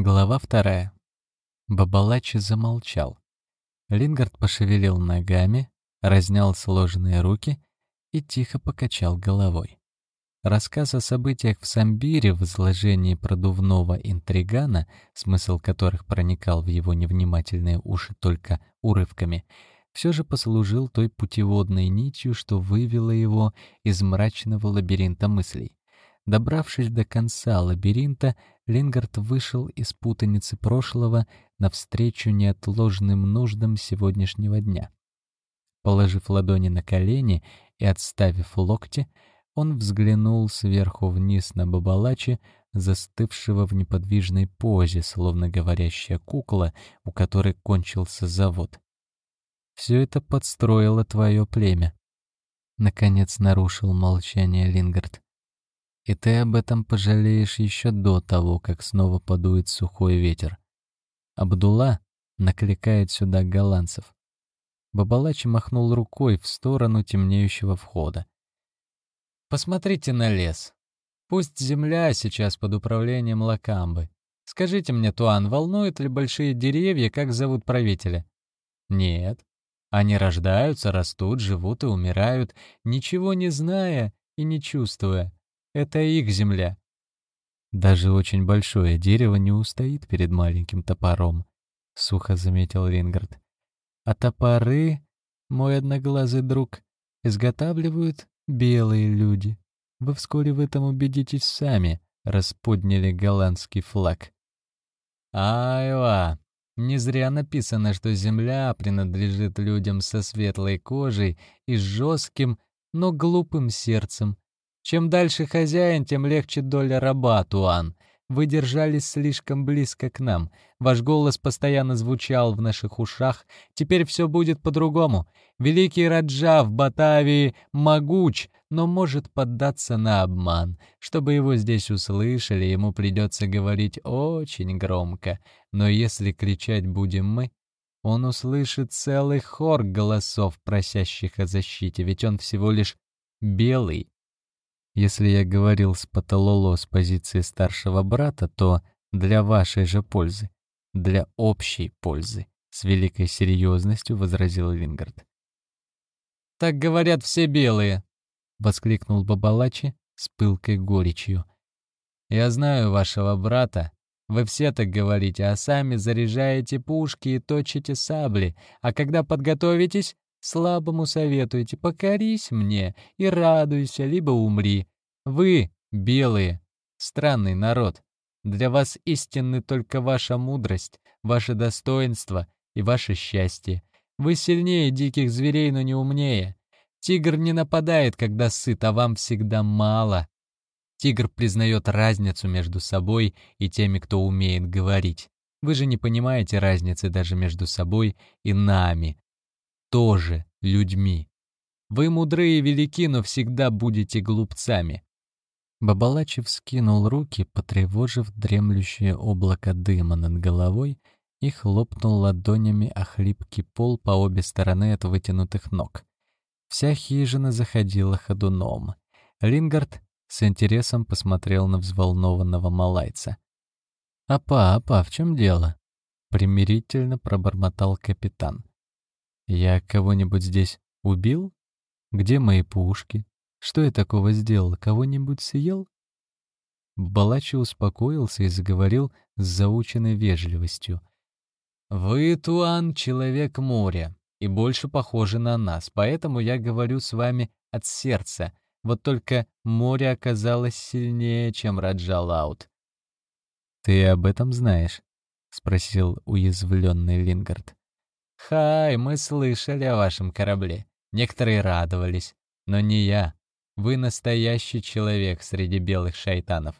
Глава вторая. Бабалачи замолчал. Лингард пошевелил ногами, разнял сложенные руки и тихо покачал головой. Рассказ о событиях в Самбире в изложении продувного интригана, смысл которых проникал в его невнимательные уши только урывками, все же послужил той путеводной нитью, что вывело его из мрачного лабиринта мыслей. Добравшись до конца лабиринта, Лингард вышел из путаницы прошлого навстречу неотложным нуждам сегодняшнего дня. Положив ладони на колени и отставив локти, он взглянул сверху вниз на Бабалачи, застывшего в неподвижной позе, словно говорящая кукла, у которой кончился завод. «Все это подстроило твое племя», — наконец нарушил молчание Лингард. И ты об этом пожалеешь еще до того, как снова подует сухой ветер. Абдулла накликает сюда голландцев. Бабалачи махнул рукой в сторону темнеющего входа. «Посмотрите на лес. Пусть земля сейчас под управлением Лакамбы. Скажите мне, Туан, волнуют ли большие деревья, как зовут правителя?» «Нет. Они рождаются, растут, живут и умирают, ничего не зная и не чувствуя. Это их земля. Даже очень большое дерево не устоит перед маленьким топором, — сухо заметил Рингард. А топоры, мой одноглазый друг, изготавливают белые люди. Вы вскоре в этом убедитесь сами, — расподняли голландский флаг. Айва, не зря написано, что земля принадлежит людям со светлой кожей и жестким, но глупым сердцем, чем дальше хозяин, тем легче доля раба, Туан. Вы держались слишком близко к нам. Ваш голос постоянно звучал в наших ушах. Теперь все будет по-другому. Великий Раджа в Батавии могуч, но может поддаться на обман. Чтобы его здесь услышали, ему придется говорить очень громко. Но если кричать будем мы, он услышит целый хор голосов, просящих о защите, ведь он всего лишь белый если я говорил с Паталоло с позиции старшего брата, то для вашей же пользы, для общей пользы, с великой серьезностью возразил Лингард. «Так говорят все белые!» — воскликнул Бабалачи с пылкой горечью. «Я знаю вашего брата. Вы все так говорите, а сами заряжаете пушки и точите сабли, а когда подготовитесь, Слабому советуете, покорись мне и радуйся, либо умри. Вы, белые, странный народ. Для вас истинны только ваша мудрость, ваше достоинство и ваше счастье. Вы сильнее диких зверей, но не умнее. Тигр не нападает, когда сыт, а вам всегда мало. Тигр признает разницу между собой и теми, кто умеет говорить. Вы же не понимаете разницы даже между собой и нами, тоже людьми. Вы мудрые велики, но всегда будете глупцами». Бабалачев скинул руки, потревожив дремлющее облако дыма над головой, и хлопнул ладонями о хлипкий пол по обе стороны от вытянутых ног. Вся хижина заходила ходуном. Лингард с интересом посмотрел на взволнованного малайца. «Апа, апа, в чем дело?» — примирительно пробормотал капитан. Я кого-нибудь здесь убил? Где мои пушки? Что я такого сделал? Кого-нибудь съел? Балачи успокоился и заговорил с заученной вежливостью. «Вы, Туан, человек моря, и больше похожи на нас, поэтому я говорю с вами от сердца. Вот только море оказалось сильнее, чем Раджалаут». «Ты об этом знаешь?» — спросил уязвленный Лингард. «Хай, мы слышали о вашем корабле. Некоторые радовались, но не я. Вы настоящий человек среди белых шайтанов».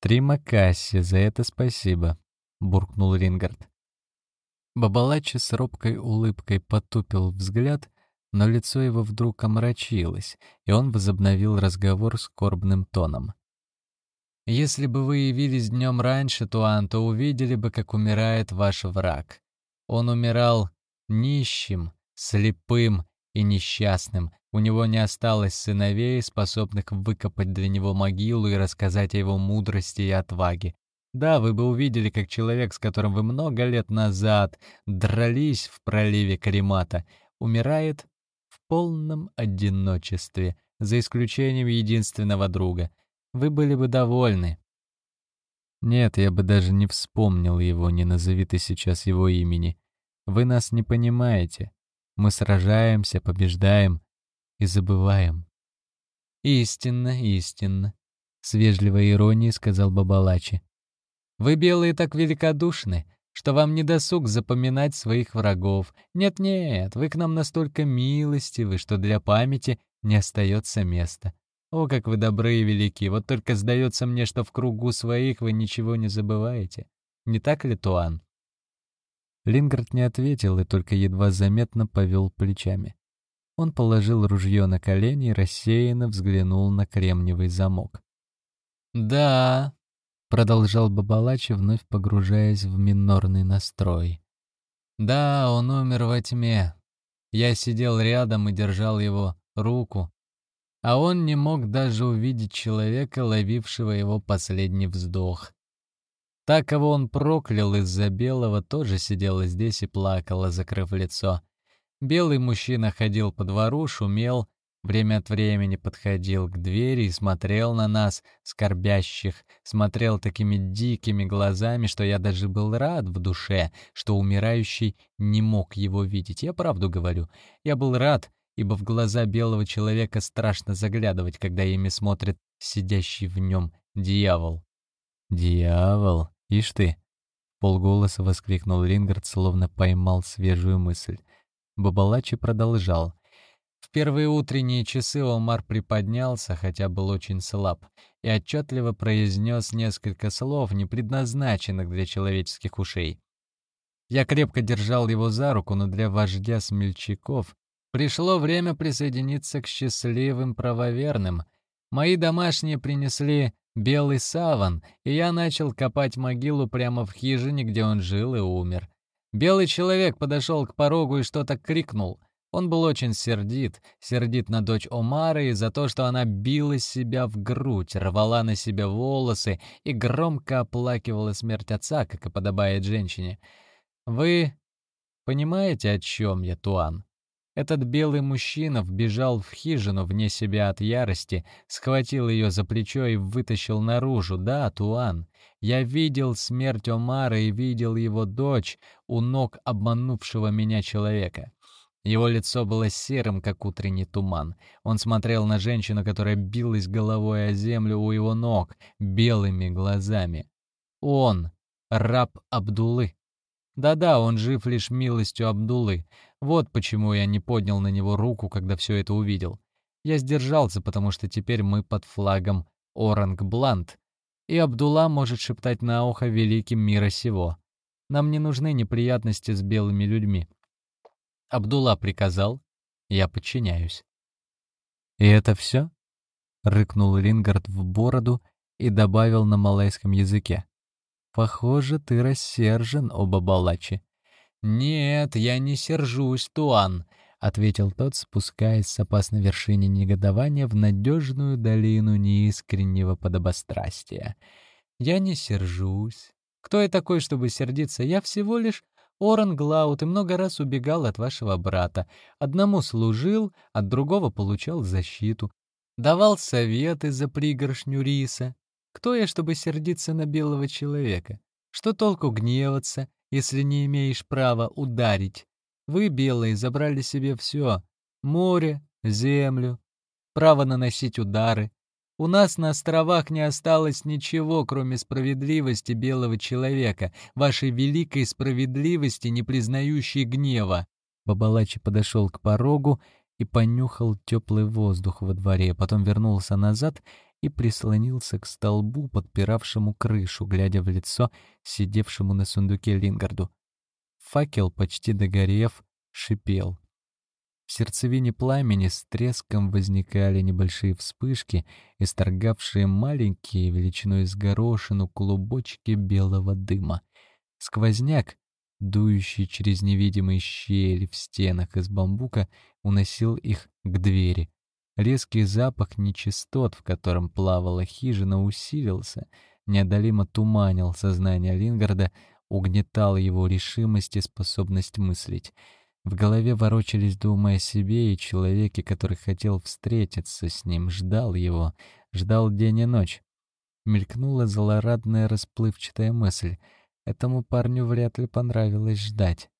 «Три Макасси, за это спасибо», — буркнул Рингард. Бабалачи с робкой улыбкой потупил взгляд, но лицо его вдруг омрачилось, и он возобновил разговор скорбным тоном. «Если бы вы явились днем раньше, Туан, то увидели бы, как умирает ваш враг. Он умирал нищим, слепым и несчастным. У него не осталось сыновей, способных выкопать для него могилу и рассказать о его мудрости и отваге. Да, вы бы увидели, как человек, с которым вы много лет назад дрались в проливе Каримата, умирает в полном одиночестве, за исключением единственного друга. Вы были бы довольны. Нет, я бы даже не вспомнил его, не назови ты сейчас его имени. Вы нас не понимаете. Мы сражаемся, побеждаем и забываем. Истинно, истинно, с вежливой иронией сказал Бабалачи. Вы, белые, так великодушны, что вам не досуг запоминать своих врагов. Нет-нет, вы к нам настолько милостивы, что для памяти не остается места. О, как вы добры и велики, вот только сдается мне, что в кругу своих вы ничего не забываете. Не так ли, Туан? Лингард не ответил и только едва заметно повел плечами. Он положил ружье на колени и рассеянно взглянул на кремниевый замок. «Да», — продолжал Бабалачи, вновь погружаясь в минорный настрой. «Да, он умер во тьме. Я сидел рядом и держал его руку, а он не мог даже увидеть человека, ловившего его последний вздох. Та, кого он проклял из-за белого, тоже сидела здесь и плакала, закрыв лицо. Белый мужчина ходил по двору, шумел, время от времени подходил к двери и смотрел на нас, скорбящих, смотрел такими дикими глазами, что я даже был рад в душе, что умирающий не мог его видеть. Я правду говорю. Я был рад, ибо в глаза белого человека страшно заглядывать, когда ими смотрит сидящий в нем дьявол. «Дьявол? Ишь ты!» — полголоса воскликнул Лингард, словно поймал свежую мысль. Бабалачи продолжал. В первые утренние часы Омар приподнялся, хотя был очень слаб, и отчетливо произнес несколько слов, не предназначенных для человеческих ушей. Я крепко держал его за руку, но для вождя смельчаков пришло время присоединиться к счастливым правоверным. Мои домашние принесли белый саван, и я начал копать могилу прямо в хижине, где он жил и умер. Белый человек подошел к порогу и что-то крикнул. Он был очень сердит, сердит на дочь Омары за то, что она била себя в грудь, рвала на себе волосы и громко оплакивала смерть отца, как и подобает женщине. Вы понимаете, о чем я, Туан? Этот белый мужчина вбежал в хижину вне себя от ярости, схватил ее за плечо и вытащил наружу. Да, Туан, я видел смерть Омара и видел его дочь у ног обманувшего меня человека. Его лицо было серым, как утренний туман. Он смотрел на женщину, которая билась головой о землю у его ног, белыми глазами. Он — раб Абдулы. Да-да, он жив лишь милостью Абдулы. Вот почему я не поднял на него руку, когда все это увидел. Я сдержался, потому что теперь мы под флагом Оранг-Блант, и Абдулла может шептать на ухо великим мира сего. Нам не нужны неприятности с белыми людьми. Абдулла приказал, я подчиняюсь. «И это все?» — рыкнул Лингард в бороду и добавил на малайском языке. «Похоже, ты рассержен, оба балачи». «Нет, я не сержусь, Туан», — ответил тот, спускаясь с опасной вершины негодования в надежную долину неискреннего подобострастия. «Я не сержусь. Кто я такой, чтобы сердиться? Я всего лишь Оран Глаут и много раз убегал от вашего брата. Одному служил, от другого получал защиту. Давал советы за пригоршню риса. Кто я, чтобы сердиться на белого человека? Что толку гневаться, если не имеешь права ударить? Вы, белые, забрали себе все — море, землю, право наносить удары. У нас на островах не осталось ничего, кроме справедливости белого человека, вашей великой справедливости, не признающей гнева. Бабалачи подошел к порогу и понюхал теплый воздух во дворе, потом вернулся назад и прислонился к столбу, подпиравшему крышу, глядя в лицо сидевшему на сундуке Лингарду. Факел, почти догорев, шипел. В сердцевине пламени с треском возникали небольшие вспышки, исторгавшие маленькие, величиной с горошину, клубочки белого дыма. Сквозняк, дующий через невидимые щели в стенах из бамбука, уносил их к двери. Резкий запах нечистот, в котором плавала хижина, усилился. неодолимо туманил сознание Лингарда, угнетал его решимость и способность мыслить. В голове ворочались думы о себе и человеке, который хотел встретиться с ним, ждал его, ждал день и ночь. Мелькнула злорадная расплывчатая мысль. Этому парню вряд ли понравилось ждать.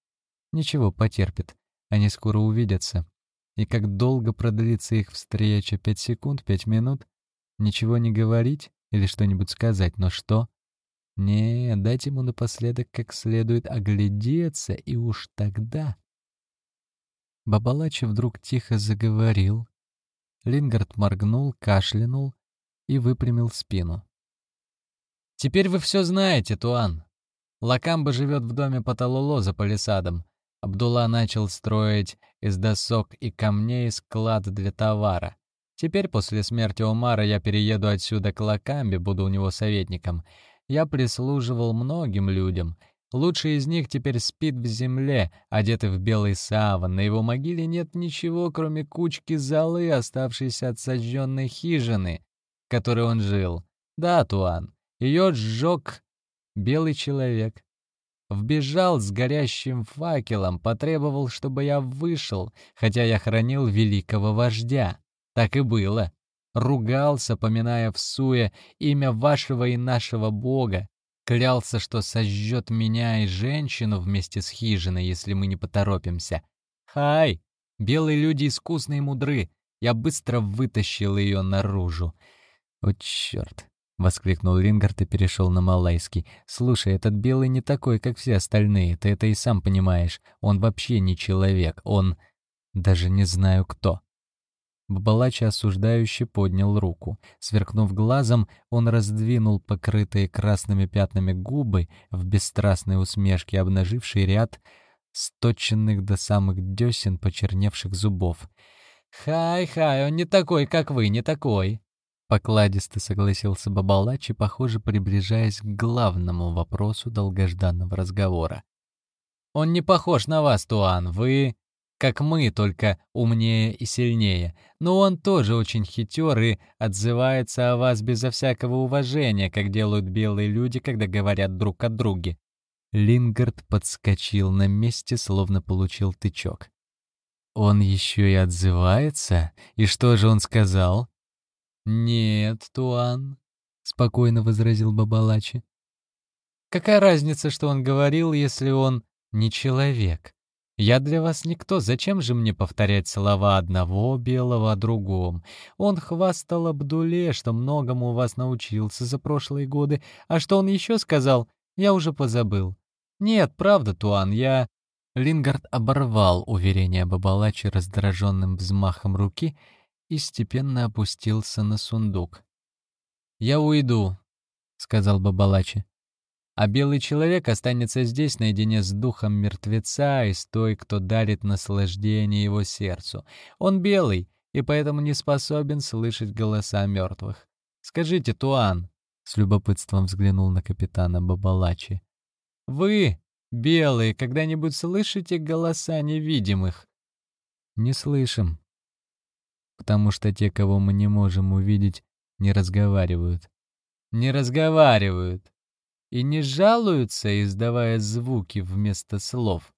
Ничего, потерпит. Они скоро увидятся. И как долго продлится их встреча? Пять секунд? Пять минут? Ничего не говорить или что-нибудь сказать, но что? Не, дать ему напоследок как следует оглядеться, и уж тогда... Бабалачи вдруг тихо заговорил. Лингард моргнул, кашлянул и выпрямил спину. «Теперь вы все знаете, Туан. Лакамба живет в доме Паталуло за палисадом. Абдулла начал строить из досок и камней склад для товара. Теперь, после смерти Умара, я перееду отсюда к Лакамбе, буду у него советником. Я прислуживал многим людям, Лучший из них теперь спит в земле, одетый в белый саван. На его могиле нет ничего, кроме кучки золы, оставшейся от сожженной хижины, в которой он жил. Да, Туан, ее сжег белый человек. Вбежал с горящим факелом, потребовал, чтобы я вышел, хотя я хранил великого вождя. Так и было. Ругался, поминая в суе имя вашего и нашего Бога, Клялся, что сожжет меня и женщину вместе с хижиной, если мы не поторопимся. Хай! Белые люди искусны и мудры. Я быстро вытащил ее наружу. «О, черт!» — воскликнул Лингард и перешел на малайский. «Слушай, этот белый не такой, как все остальные, ты это и сам понимаешь. Он вообще не человек, он... даже не знаю кто». Бабалачи осуждающе поднял руку. Сверкнув глазом, он раздвинул покрытые красными пятнами губы в бесстрастной усмешке, обнаживший ряд сточенных до самых десен почерневших зубов. «Хай-хай, он не такой, как вы, не такой!» Покладисто согласился Бабалачи, похоже, приближаясь к главному вопросу долгожданного разговора. «Он не похож на вас, Туан, вы...» как мы, только умнее и сильнее. Но он тоже очень хитер и отзывается о вас безо всякого уважения, как делают белые люди, когда говорят друг о друге». Лингард подскочил на месте, словно получил тычок. «Он еще и отзывается? И что же он сказал?» «Нет, Туан», — спокойно возразил Бабалачи. «Какая разница, что он говорил, если он не человек? Я для вас никто, зачем же мне повторять слова одного белого о другом? Он хвастал Абдуле, что многому у вас научился за прошлые годы, а что он еще сказал, я уже позабыл. Нет, правда, Туан, я...» Лингард оборвал уверение Бабалачи раздраженным взмахом руки и степенно опустился на сундук. «Я уйду», — сказал Бабалачи а белый человек останется здесь наедине с духом мертвеца и с той, кто дарит наслаждение его сердцу. Он белый и поэтому не способен слышать голоса мертвых. Скажите, Туан, — с любопытством взглянул на капитана Бабалачи, — вы, белые, когда-нибудь слышите голоса невидимых? Не слышим, потому что те, кого мы не можем увидеть, не разговаривают. Не разговаривают и не жалуются, издавая звуки вместо слов?»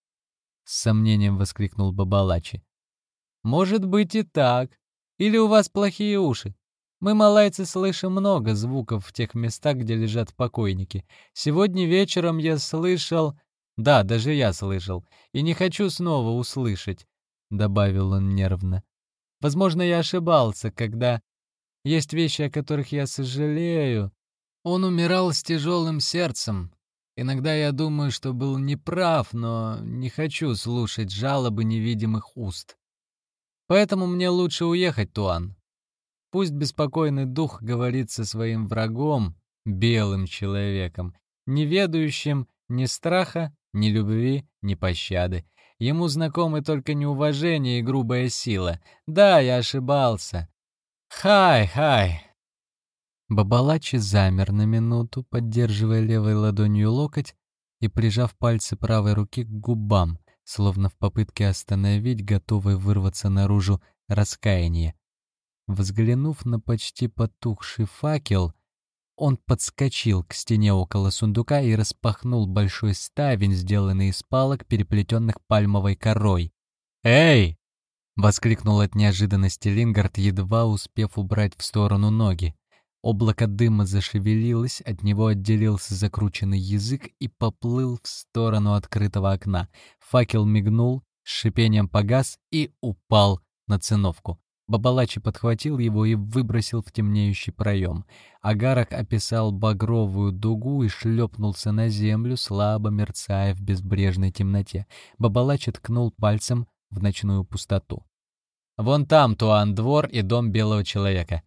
С сомнением воскликнул Бабалачи. «Может быть и так. Или у вас плохие уши. Мы, малайцы, слышим много звуков в тех местах, где лежат покойники. Сегодня вечером я слышал... Да, даже я слышал. И не хочу снова услышать», — добавил он нервно. «Возможно, я ошибался, когда... Есть вещи, о которых я сожалею, он умирал с тяжелым сердцем. Иногда я думаю, что был неправ, но не хочу слушать жалобы невидимых уст. Поэтому мне лучше уехать, Туан. Пусть беспокойный дух говорит со своим врагом, белым человеком, не ведающим ни страха, ни любви, ни пощады. Ему знакомы только неуважение и грубая сила. Да, я ошибался. Хай, хай, Бабалачи замер на минуту, поддерживая левой ладонью локоть и прижав пальцы правой руки к губам, словно в попытке остановить, готовый вырваться наружу раскаяние. Взглянув на почти потухший факел, Он подскочил к стене около сундука и распахнул большой ставень, сделанный из палок, переплетенных пальмовой корой. «Эй!» — воскликнул от неожиданности Лингард, едва успев убрать в сторону ноги. Облако дыма зашевелилось, от него отделился закрученный язык и поплыл в сторону открытого окна. Факел мигнул, с шипением погас и упал на циновку. Бабалачи подхватил его и выбросил в темнеющий проем. Агарок описал багровую дугу и шлепнулся на землю, слабо мерцая в безбрежной темноте. Бабалачи ткнул пальцем в ночную пустоту. «Вон там, Туан, двор и дом белого человека».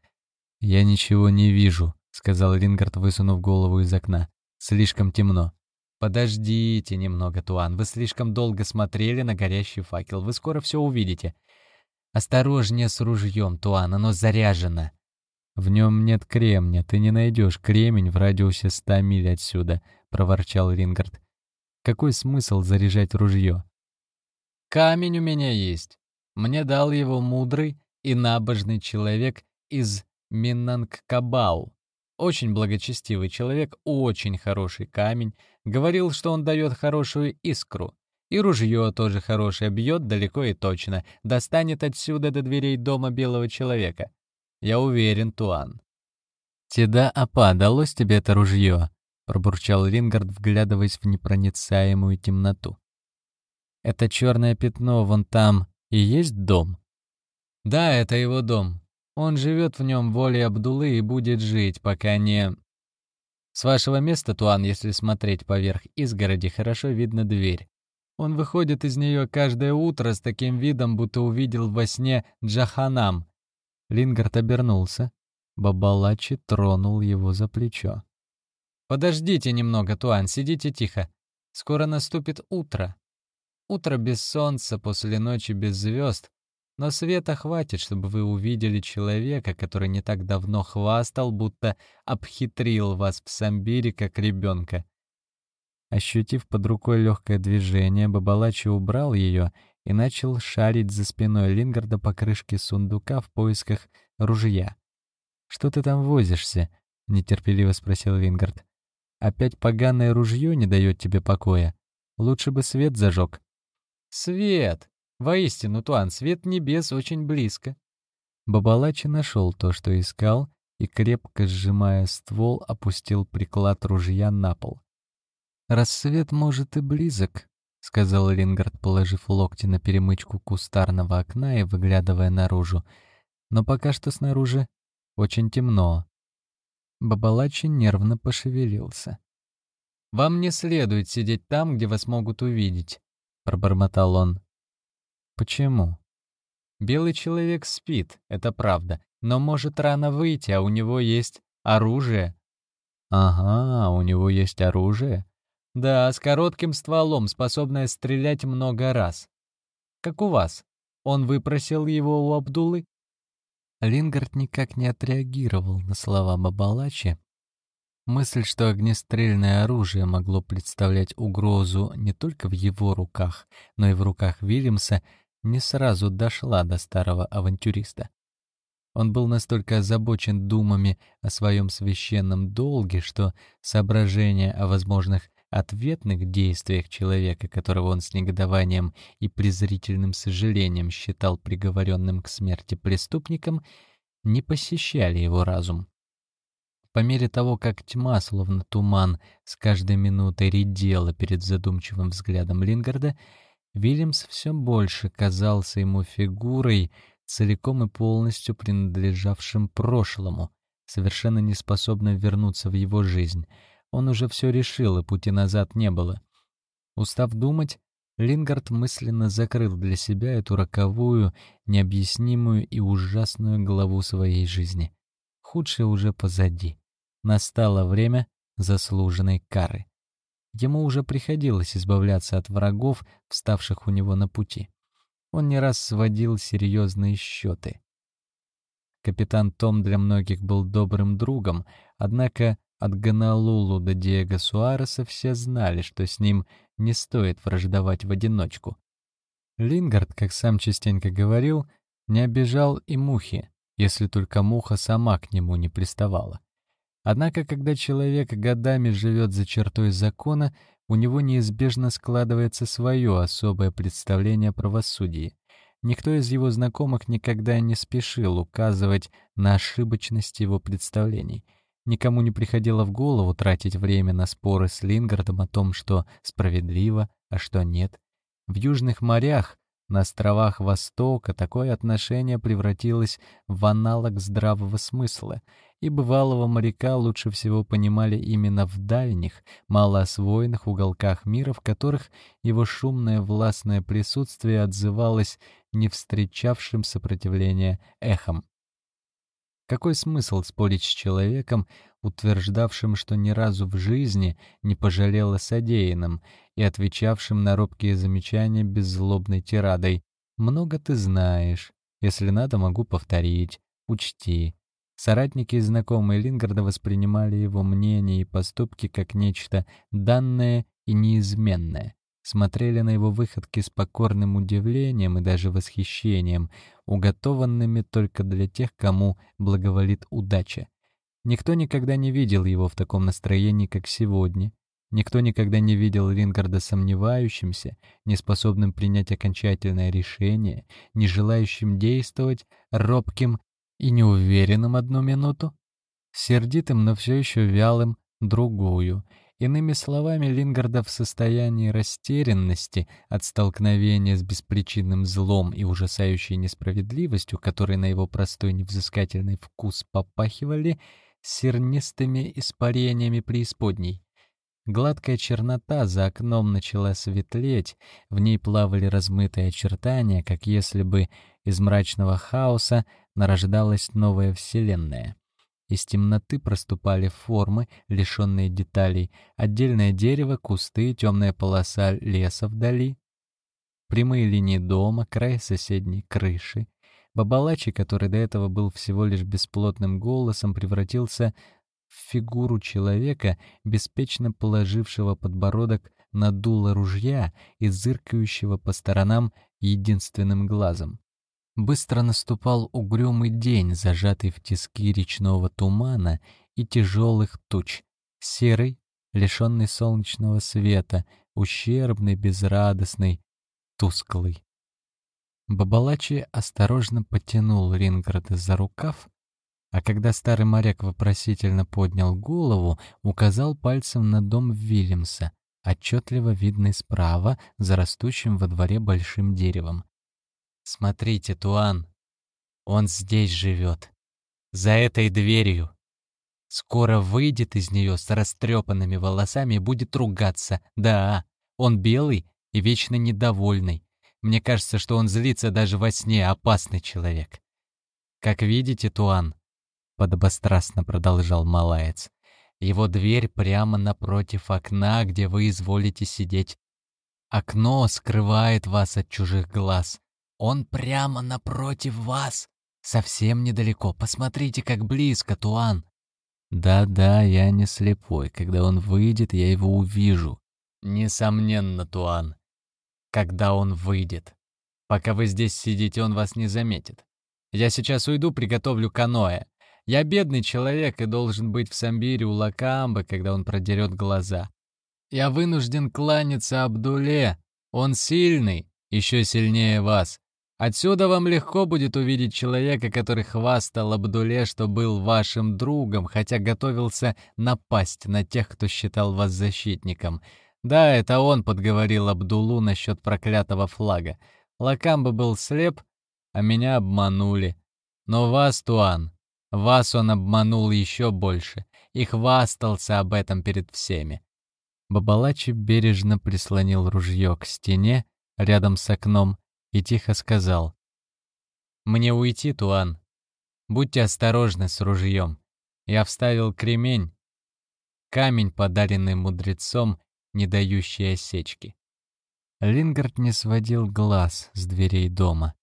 «Я ничего не вижу», — сказал Рингард, высунув голову из окна. «Слишком темно». «Подождите немного, Туан, вы слишком долго смотрели на горящий факел, вы скоро все увидите». «Осторожнее с ружьем, Туан, оно заряжено». «В нем нет кремня, ты не найдешь кремень в радиусе ста миль отсюда», — проворчал Рингард. «Какой смысл заряжать ружье?» «Камень у меня есть. Мне дал его мудрый и набожный человек из Минангкабау. Очень благочестивый человек, очень хороший камень. Говорил, что он дает хорошую искру. И ружье тоже хорошее, бьет далеко и точно, достанет отсюда до дверей дома белого человека. Я уверен, Туан. «Теда Апа, далось тебе это ружье?» — пробурчал Рингард, вглядываясь в непроницаемую темноту. «Это черное пятно вон там и есть дом?» «Да, это его дом. Он живет в нем волей Абдулы и будет жить, пока не...» «С вашего места, Туан, если смотреть поверх изгороди, хорошо видно дверь. Он выходит из нее каждое утро с таким видом, будто увидел во сне Джаханам. Лингард обернулся. Бабалачи тронул его за плечо. «Подождите немного, Туан, сидите тихо. Скоро наступит утро. Утро без солнца, после ночи без звезд. Но света хватит, чтобы вы увидели человека, который не так давно хвастал, будто обхитрил вас в Самбире, как ребенка. Ощутив под рукой легкое движение, Бабалачи убрал ее и начал шарить за спиной Лингарда по крышке сундука в поисках ружья. «Что ты там возишься?» — нетерпеливо спросил Лингард. «Опять поганое ружье не дает тебе покоя? Лучше бы свет зажег». «Свет! Воистину, Туан, свет небес очень близко». Бабалачи нашел то, что искал, и, крепко сжимая ствол, опустил приклад ружья на пол. «Рассвет, может, и близок», — сказал Рингард, положив локти на перемычку кустарного окна и выглядывая наружу. «Но пока что снаружи очень темно». Бабалачи нервно пошевелился. «Вам не следует сидеть там, где вас могут увидеть», — пробормотал он. «Почему?» «Белый человек спит, это правда, но может рано выйти, а у него есть оружие». «Ага, у него есть оружие?» Да, с коротким стволом, способная стрелять много раз. Как у вас? Он выпросил его у Абдулы? Лингард никак не отреагировал на слова Бабалачи. Мысль, что огнестрельное оружие могло представлять угрозу не только в его руках, но и в руках Вильямса, не сразу дошла до старого авантюриста. Он был настолько озабочен думами о своем священном долге, что соображения о возможных ответных действиях человека, которого он с негодованием и презрительным сожалением считал приговоренным к смерти преступником, не посещали его разум. По мере того, как тьма, словно туман, с каждой минутой редела перед задумчивым взглядом Лингарда, Вильямс все больше казался ему фигурой, целиком и полностью принадлежавшим прошлому, совершенно неспособным вернуться в его жизнь — он уже все решил, и пути назад не было. Устав думать, Лингард мысленно закрыл для себя эту роковую, необъяснимую и ужасную главу своей жизни. Худшее уже позади. Настало время заслуженной кары. Ему уже приходилось избавляться от врагов, вставших у него на пути. Он не раз сводил серьезные счеты. Капитан Том для многих был добрым другом, однако от Гонолулу до Диего Суареса все знали, что с ним не стоит враждовать в одиночку. Лингард, как сам частенько говорил, не обижал и мухи, если только муха сама к нему не приставала. Однако, когда человек годами живет за чертой закона, у него неизбежно складывается свое особое представление о правосудии. Никто из его знакомых никогда не спешил указывать на ошибочность его представлений. Никому не приходило в голову тратить время на споры с Лингардом о том, что справедливо, а что нет. В южных морях на островах Востока такое отношение превратилось в аналог здравого смысла, и бывалого моряка лучше всего понимали именно в дальних, малоосвоенных уголках мира, в которых его шумное властное присутствие отзывалось не встречавшим сопротивления эхом. Какой смысл спорить с человеком, утверждавшим, что ни разу в жизни не пожалел о содеянном, и отвечавшим на робкие замечания беззлобной тирадой «Много ты знаешь. Если надо, могу повторить. Учти». Соратники и знакомые Лингарда воспринимали его мнение и поступки как нечто данное и неизменное смотрели на его выходки с покорным удивлением и даже восхищением, уготованными только для тех, кому благоволит удача. Никто никогда не видел его в таком настроении, как сегодня. Никто никогда не видел Рингарда сомневающимся, неспособным принять окончательное решение, не желающим действовать, робким и неуверенным одну минуту, сердитым, но все еще вялым другую — Иными словами, Лингарда в состоянии растерянности от столкновения с беспричинным злом и ужасающей несправедливостью, которые на его простой невзыскательный вкус попахивали сернистыми испарениями преисподней. Гладкая чернота за окном начала светлеть, в ней плавали размытые очертания, как если бы из мрачного хаоса нарождалась новая вселенная. Из темноты проступали формы, лишенные деталей, отдельное дерево, кусты, темная полоса леса вдали, прямые линии дома, край соседней крыши. Бабалачи, который до этого был всего лишь бесплотным голосом, превратился в фигуру человека, беспечно положившего подбородок на дуло ружья и зыркающего по сторонам единственным глазом. Быстро наступал угрюмый день, зажатый в тиски речного тумана и тяжелых туч. Серый, лишенный солнечного света, ущербный, безрадостный, тусклый. Бабалачи осторожно потянул Рингарда за рукав, а когда старый моряк вопросительно поднял голову, указал пальцем на дом Вильямса, отчетливо видный справа за растущим во дворе большим деревом. Смотрите, Туан, он здесь живет, за этой дверью. Скоро выйдет из нее с растрепанными волосами и будет ругаться. Да, он белый и вечно недовольный. Мне кажется, что он злится даже во сне, опасный человек. Как видите, Туан, подобострастно продолжал Малаец, его дверь прямо напротив окна, где вы изволите сидеть. Окно скрывает вас от чужих глаз. Он прямо напротив вас, совсем недалеко. Посмотрите, как близко, Туан. Да-да, я не слепой. Когда он выйдет, я его увижу. Несомненно, Туан. Когда он выйдет. Пока вы здесь сидите, он вас не заметит. Я сейчас уйду, приготовлю каноэ. Я бедный человек и должен быть в Самбире у Лакамбы, когда он продерет глаза. Я вынужден кланяться Абдуле. Он сильный, еще сильнее вас. Отсюда вам легко будет увидеть человека, который хвастал Абдуле, что был вашим другом, хотя готовился напасть на тех, кто считал вас защитником. Да, это он подговорил Абдулу насчет проклятого флага. Лакамба был слеп, а меня обманули. Но вас, Туан, вас он обманул еще больше и хвастался об этом перед всеми. Бабалачи бережно прислонил ружье к стене рядом с окном и тихо сказал. «Мне уйти, Туан. Будьте осторожны с ружьем. Я вставил кремень, камень, подаренный мудрецом, не дающий осечки». Лингард не сводил глаз с дверей дома.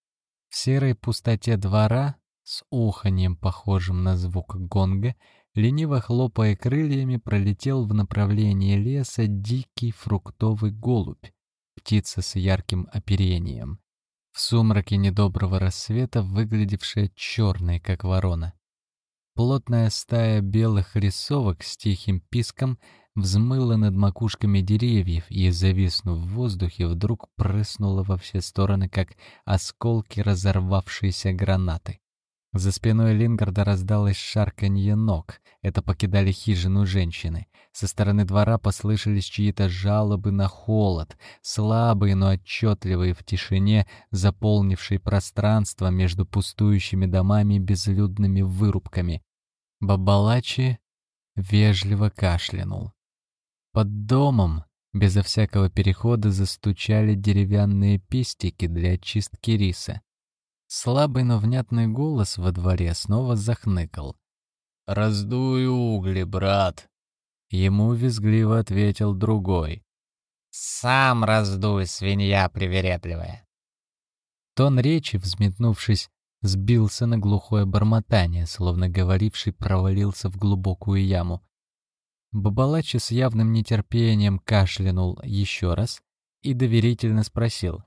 В серой пустоте двора, с уханьем, похожим на звук гонга, лениво хлопая крыльями, пролетел в направлении леса дикий фруктовый голубь, птица с ярким оперением в сумраке недоброго рассвета, выглядевшая черной, как ворона. Плотная стая белых рисовок с тихим писком взмыла над макушками деревьев и, зависнув в воздухе, вдруг прыснула во все стороны, как осколки разорвавшейся гранаты. За спиной Лингарда раздалось шарканье ног. Это покидали хижину женщины. Со стороны двора послышались чьи-то жалобы на холод, слабые, но отчетливые в тишине, заполнившей пространство между пустующими домами и безлюдными вырубками. Бабалачи вежливо кашлянул. Под домом, безо всякого перехода, застучали деревянные пестики для очистки риса. Слабый, но внятный голос во дворе снова захныкал. «Раздуй угли, брат!» Ему визгливо ответил другой. «Сам раздуй, свинья привередливая!» Тон речи, взметнувшись, сбился на глухое бормотание, словно говоривший провалился в глубокую яму. Бабалачи с явным нетерпением кашлянул еще раз и доверительно спросил.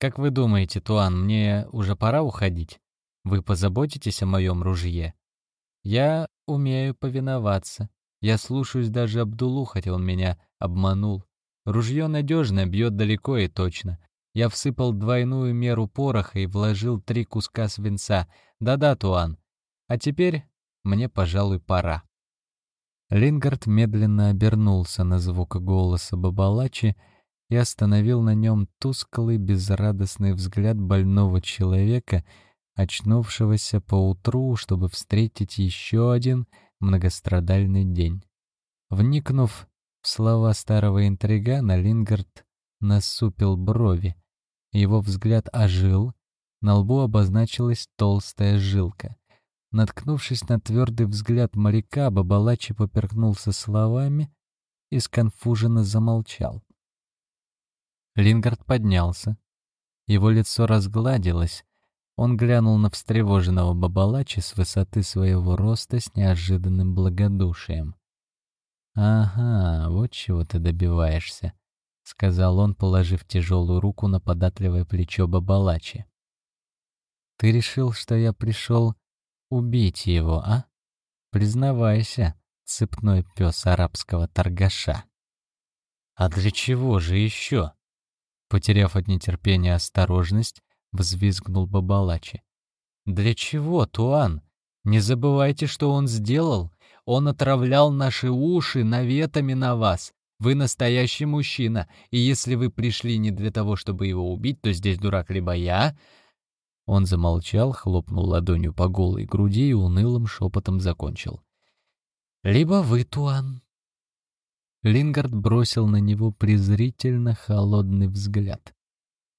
«Как вы думаете, Туан, мне уже пора уходить? Вы позаботитесь о моем ружье?» «Я умею повиноваться. Я слушаюсь даже Абдулу, хотя он меня обманул. Ружье надежно, бьет далеко и точно. Я всыпал двойную меру пороха и вложил три куска свинца. Да-да, Туан. А теперь мне, пожалуй, пора». Лингард медленно обернулся на звук голоса Бабалачи и остановил на нем тусклый, безрадостный взгляд больного человека, очнувшегося поутру, чтобы встретить еще один многострадальный день. Вникнув в слова старого интригана, Лингард насупил брови. Его взгляд ожил, на лбу обозначилась толстая жилка. Наткнувшись на твердый взгляд моряка, Бабалачи поперхнулся словами и сконфуженно замолчал. Лингард поднялся. Его лицо разгладилось. Он глянул на встревоженного Бабалачи с высоты своего роста с неожиданным благодушием. «Ага, вот чего ты добиваешься», — сказал он, положив тяжелую руку на податливое плечо Бабалачи. «Ты решил, что я пришел убить его, а? Признавайся, цепной пес арабского торгаша». «А для чего же еще?» Потеряв от нетерпения осторожность, взвизгнул Бабалачи. «Для чего, Туан? Не забывайте, что он сделал. Он отравлял наши уши наветами на вас. Вы настоящий мужчина, и если вы пришли не для того, чтобы его убить, то здесь дурак либо я...» Он замолчал, хлопнул ладонью по голой груди и унылым шепотом закончил. «Либо вы, Туан». Лингард бросил на него презрительно холодный взгляд.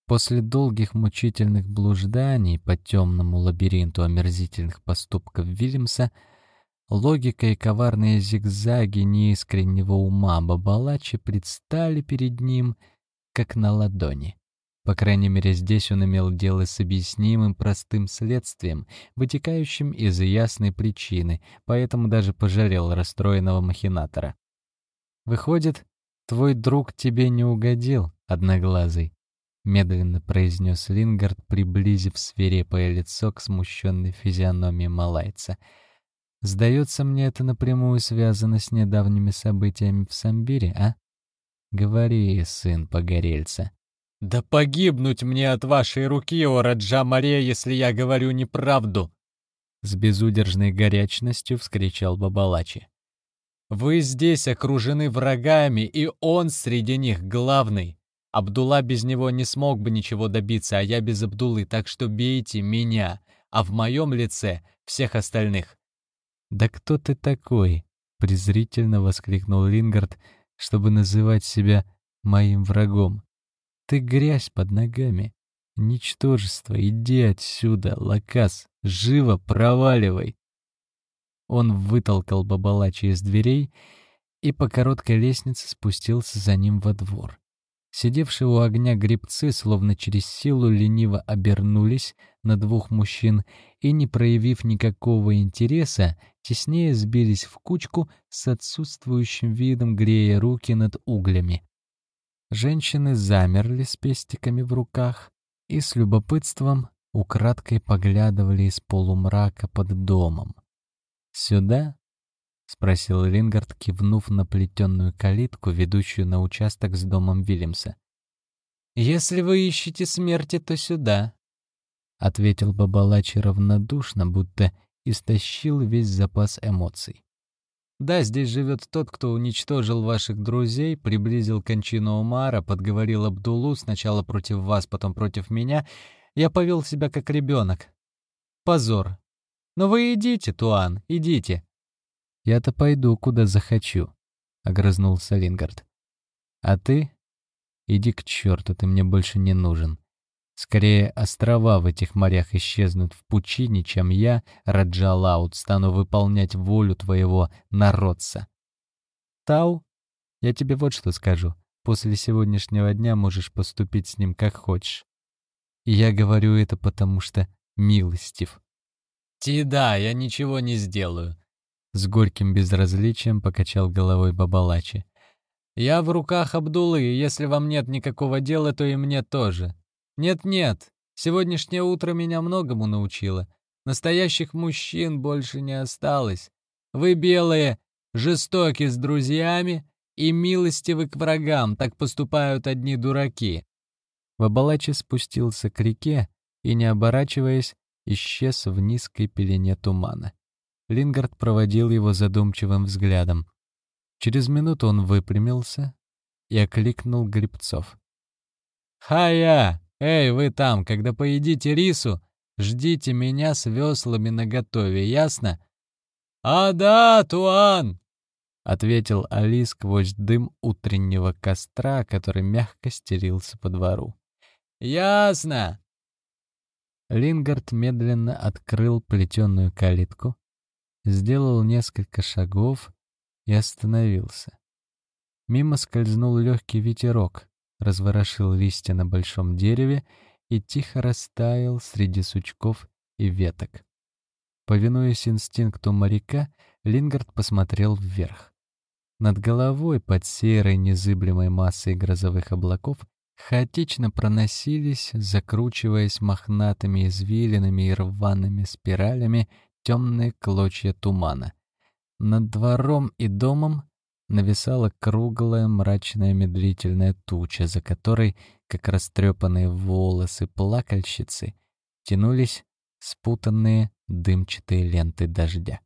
После долгих мучительных блужданий по темному лабиринту омерзительных поступков Вильямса, логика и коварные зигзаги неискреннего ума Бабалачи предстали перед ним, как на ладони. По крайней мере, здесь он имел дело с объяснимым простым следствием, вытекающим из ясной причины, поэтому даже пожалел расстроенного махинатора. Выходит, твой друг тебе не угодил, одноглазый, медленно произнес Лингард, приблизив свирепое лицо к смущенной физиономии малайца. Сдается мне, это напрямую связано с недавними событиями в Самбире, а? Говори, сын погорельца. «Да погибнуть мне от вашей руки, о Раджа Мария, если я говорю неправду!» С безудержной горячностью вскричал Бабалачи. Вы здесь окружены врагами, и он среди них главный. Абдулла без него не смог бы ничего добиться, а я без Абдуллы, так что бейте меня, а в моем лице всех остальных». «Да кто ты такой?» — презрительно воскликнул Лингард, чтобы называть себя моим врагом. «Ты грязь под ногами. Ничтожество, иди отсюда, лакас, живо проваливай!» Он вытолкал Бабалачи из дверей и по короткой лестнице спустился за ним во двор. Сидевшие у огня грибцы, словно через силу, лениво обернулись на двух мужчин и, не проявив никакого интереса, теснее сбились в кучку с отсутствующим видом, грея руки над углями. Женщины замерли с пестиками в руках и с любопытством украдкой поглядывали из полумрака под домом. «Сюда?» — спросил Лингард, кивнув на плетенную калитку, ведущую на участок с домом Вильямса. «Если вы ищете смерти, то сюда», — ответил Бабалачи равнодушно, будто истощил весь запас эмоций. Да, здесь живет тот, кто уничтожил ваших друзей, приблизил кончину Умара, подговорил Абдулу сначала против вас, потом против меня. Я повел себя как ребенок. Позор. Но вы идите, Туан, идите. Я-то пойду, куда захочу, — огрызнулся Лингард. А ты? Иди к черту, ты мне больше не нужен. Скорее, острова в этих морях исчезнут в пучине, чем я, Раджалаут, стану выполнять волю твоего народца. Тау, я тебе вот что скажу. После сегодняшнего дня можешь поступить с ним как хочешь. И я говорю это потому, что милостив. Ти да, я ничего не сделаю. С горьким безразличием покачал головой Бабалачи. «Я в руках Абдулы, и если вам нет никакого дела, то и мне тоже. Нет-нет, сегодняшнее утро меня многому научило. Настоящих мужчин больше не осталось. Вы, белые, жестоки с друзьями и милостивы к врагам, так поступают одни дураки». Бабалачи спустился к реке и, не оборачиваясь, исчез в низкой пелене тумана. Лингард проводил его задумчивым взглядом. Через минуту он выпрямился и окликнул грибцов. «Хая! «Эй, вы там, когда поедите рису, ждите меня с веслами наготове, ясно?» «А да, Туан!» — ответил Али сквозь дым утреннего костра, который мягко стерился по двору. «Ясно!» Лингард медленно открыл плетеную калитку, сделал несколько шагов и остановился. Мимо скользнул легкий ветерок разворошил листья на большом дереве и тихо растаял среди сучков и веток. Повинуясь инстинкту моряка, Лингард посмотрел вверх. Над головой, под серой незыблемой массой грозовых облаков, хаотично проносились, закручиваясь мохнатыми извилинами и рваными спиралями, темные клочья тумана. Над двором и домом нависала круглая мрачная медлительная туча, за которой, как растрепанные волосы плакальщицы, тянулись спутанные дымчатые ленты дождя.